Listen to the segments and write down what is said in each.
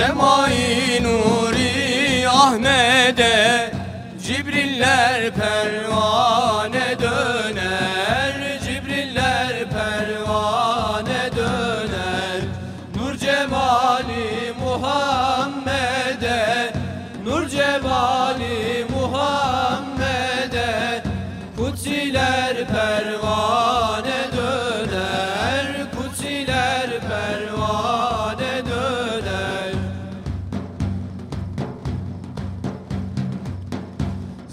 Semai Nuri Ahmet'e Cibriller pervane döner. Cibriller pervane döner. Nur cemali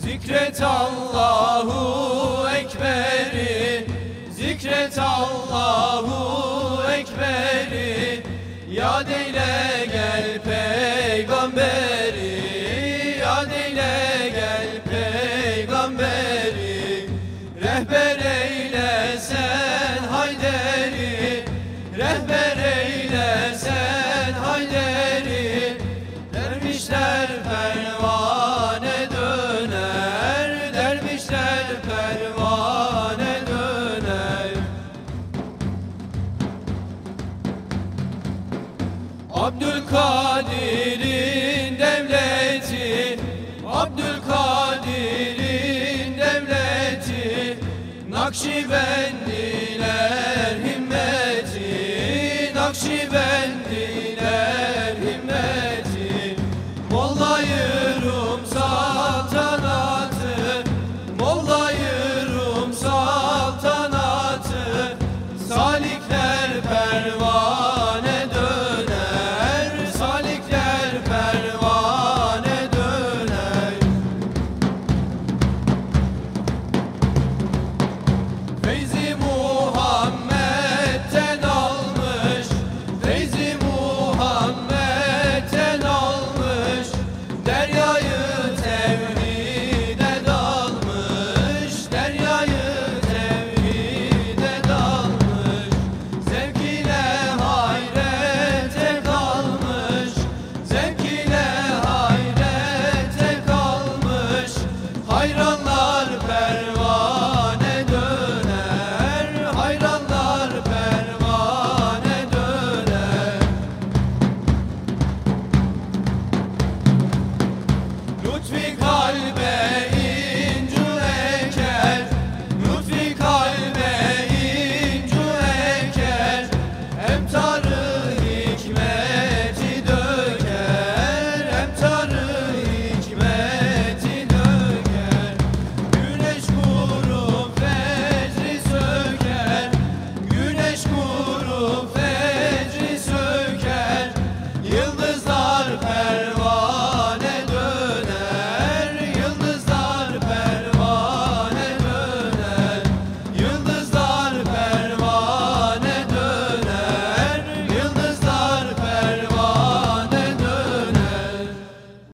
Zikret Allahu Ekber'i. Zikret Allahu Ekber'i. Yad eyle gel peygamberi. Yad eyle gel peygamberi. Rehber eyle Abdülkadir'in devleti Abdülkadir'in devleti Nakşibendiler himmeti Nakşibendiler himmeti. Mollayırım Ludwig